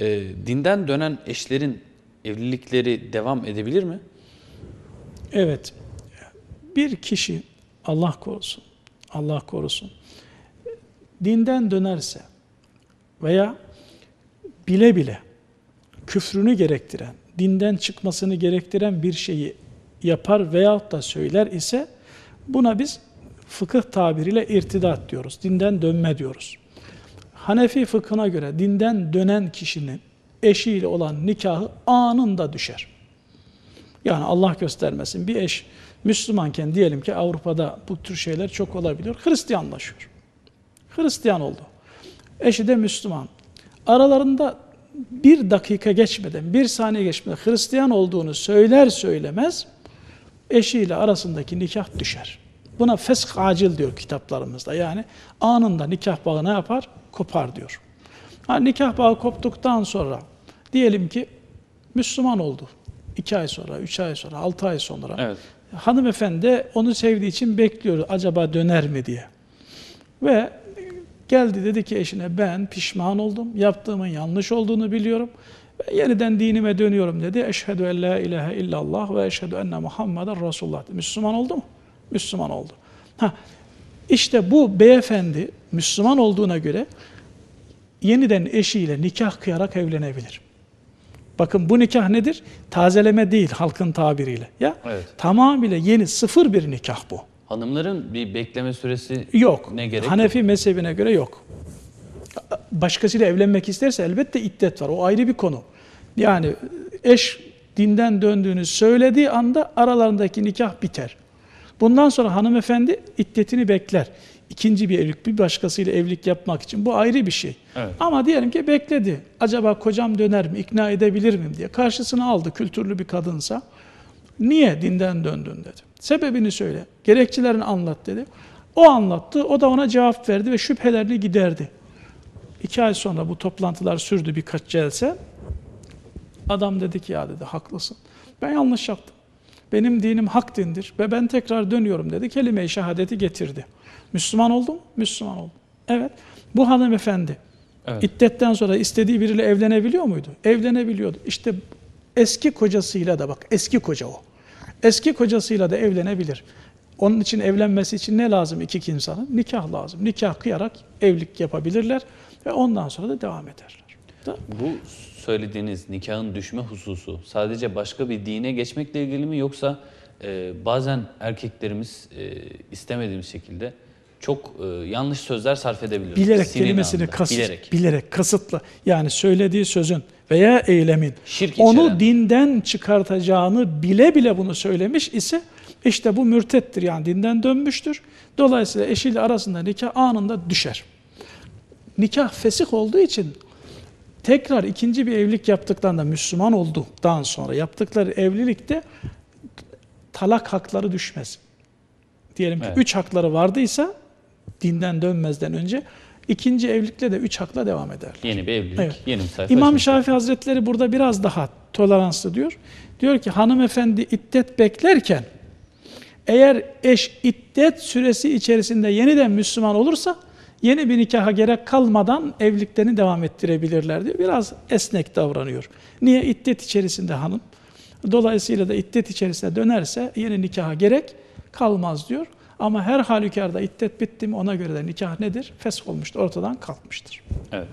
E, dinden dönen eşlerin evlilikleri devam edebilir mi? Evet. Bir kişi Allah korusun, Allah korusun. Dinden dönerse veya bile bile küfrünü gerektiren, dinden çıkmasını gerektiren bir şeyi yapar veyahut da söyler ise buna biz fıkıh tabiriyle irtidat diyoruz. Dinden dönme diyoruz. Hanefi fıkhına göre dinden dönen kişinin eşiyle olan nikahı anında düşer. Yani Allah göstermesin bir eş Müslümanken diyelim ki Avrupa'da bu tür şeyler çok olabiliyor. Hristiyanlaşıyor. Hristiyan oldu. Eşi de Müslüman. Aralarında bir dakika geçmeden, bir saniye geçmeden Hristiyan olduğunu söyler söylemez eşiyle arasındaki nikah düşer. Buna fesk acil diyor kitaplarımızda. Yani anında nikah bağı ne yapar? Kopar diyor. Ha, nikah bağı koptuktan sonra diyelim ki Müslüman oldu. İki ay sonra, üç ay sonra, altı ay sonra. Evet. Hanımefendi onu sevdiği için bekliyor acaba döner mi diye. Ve geldi dedi ki eşine ben pişman oldum. Yaptığımın yanlış olduğunu biliyorum. Ve yeniden dinime dönüyorum dedi. Eşhedü en la ilahe illallah ve eşhedü enne Muhammeden Resulullah. Müslüman oldu mu? Müslüman oldu. Ha, işte bu beyefendi Müslüman olduğuna göre yeniden eşiyle nikah kıyarak evlenebilir. Bakın bu nikah nedir? Tazeleme değil halkın tabiriyle. Ya Evet. tamamıyla yeni sıfır bir nikah bu. Hanımların bir bekleme süresi Yok. ne gerek Hanefi yok? mezhebine göre yok. Başkasıyla evlenmek isterse elbette iddet var. O ayrı bir konu. Yani eş dinden döndüğünü söylediği anda aralarındaki nikah biter. Bundan sonra hanımefendi iddetini bekler. İkinci bir evlilik, bir başkasıyla evlilik yapmak için. Bu ayrı bir şey. Evet. Ama diyelim ki bekledi. Acaba kocam döner mi, ikna edebilir miyim diye. Karşısına aldı kültürlü bir kadınsa. Niye dinden döndün dedi. Sebebini söyle. Gerekçelerini anlat dedi. O anlattı. O da ona cevap verdi ve şüphelerini giderdi. İki ay sonra bu toplantılar sürdü birkaç celse. Adam dedi ki ya dedi haklısın. Ben yanlış yaptım. Benim dinim hak dindir ve ben tekrar dönüyorum dedi. Kelime-i şehadeti getirdi. Müslüman oldum, Müslüman oldum. Evet. Bu hanımefendi Evet. iddetten sonra istediği biriyle evlenebiliyor muydu? Evlenebiliyordu. İşte eski kocasıyla da bak eski koca o. Eski kocasıyla da evlenebilir. Onun için evlenmesi için ne lazım iki insanın? Nikah lazım. Nikah kıyarak evlilik yapabilirler ve ondan sonra da devam ederler. Da- Bu söylediğiniz nikahın düşme hususu sadece başka bir dine geçmekle ilgili mi yoksa e, bazen erkeklerimiz e, istemediğimiz şekilde çok e, yanlış sözler sarf edebiliyor. Bilerek Sinir kelimesini anında, kasıt, bilerek. bilerek, kasıtla yani söylediği sözün veya eylemin Şirk onu içeren. dinden çıkartacağını bile bile bunu söylemiş ise işte bu mürtettir yani dinden dönmüştür. Dolayısıyla eşiyle arasında nikah anında düşer. Nikah fesih olduğu için tekrar ikinci bir evlilik yaptıklarında Müslüman olduktan sonra yaptıkları evlilikte talak hakları düşmez. Diyelim ki Evet. üç hakları vardıysa dinden dönmezden önce ikinci evlilikle de üç hakla devam ederler. Yeni bir evlilik, Evet. yeni bir sayfa İmam. Şafii Hazretleri burada biraz daha toleranslı diyor. Diyor ki hanımefendi iddet beklerken eğer eş iddet süresi içerisinde yeniden Müslüman olursa yeni bir nikaha gerek kalmadan evliliklerini devam ettirebilirler diyor. Biraz esnek davranıyor. Niye? iddet içerisinde hanım. Dolayısıyla da iddet içerisine dönerse yeni nikaha gerek kalmaz diyor. Ama her halükarda iddet bitti mi ona göre de nikah nedir? Fesh olmuştur, ortadan kalkmıştır. Evet.